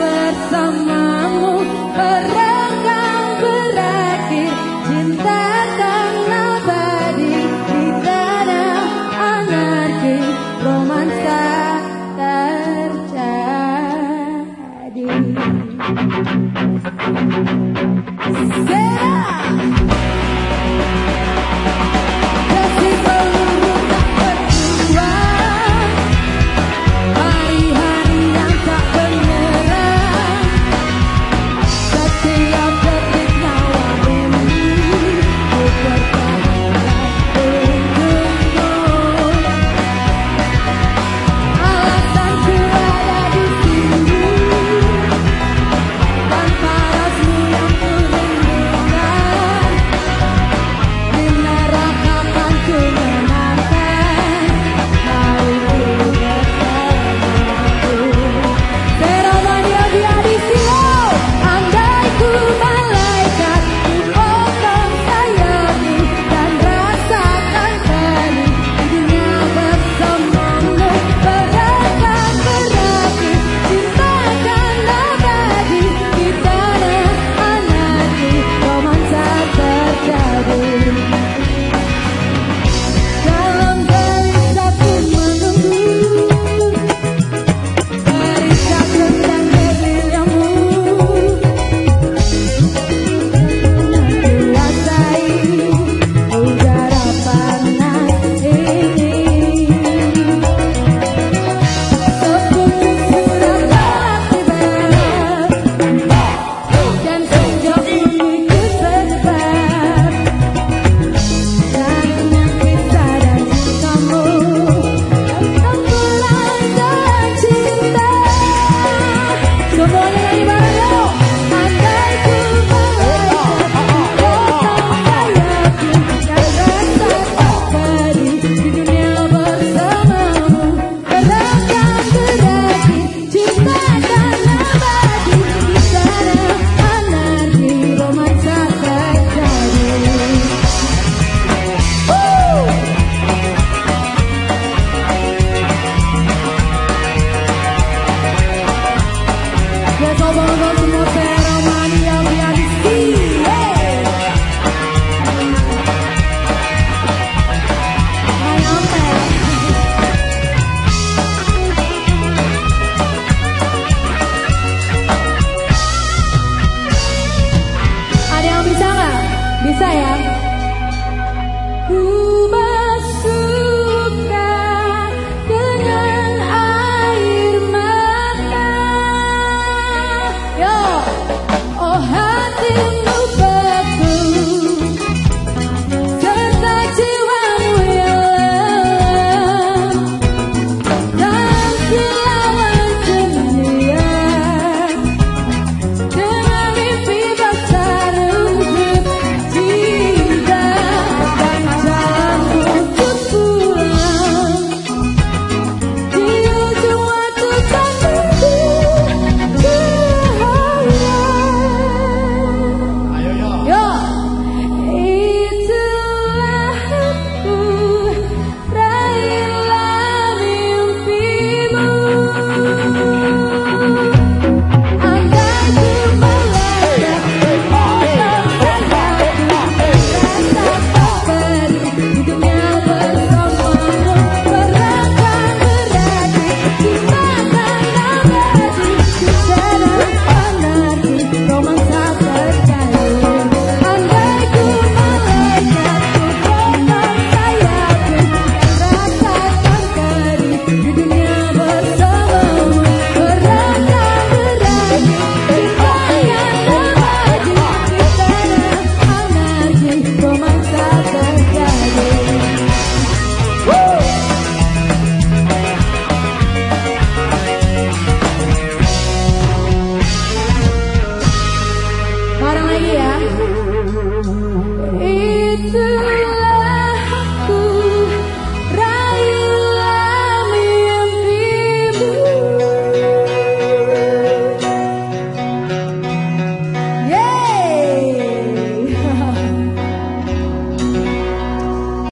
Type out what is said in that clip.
bersamamu. Berat don't through